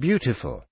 Beautiful.